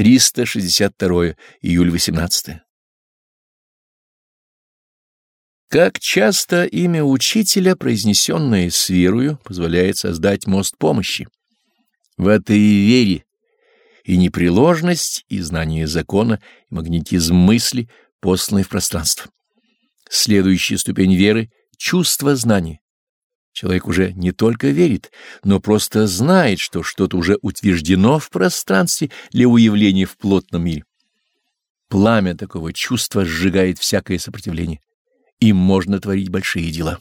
362 июль 18. Как часто имя учителя, произнесенное с верою, позволяет создать мост помощи. В этой вере и непреложность, и знание закона, и магнетизм мысли, посланный в пространство. Следующая ступень веры — чувство знания. Человек уже не только верит, но просто знает, что что-то уже утверждено в пространстве для уявления в плотном мире. Пламя такого чувства сжигает всякое сопротивление. Им можно творить большие дела.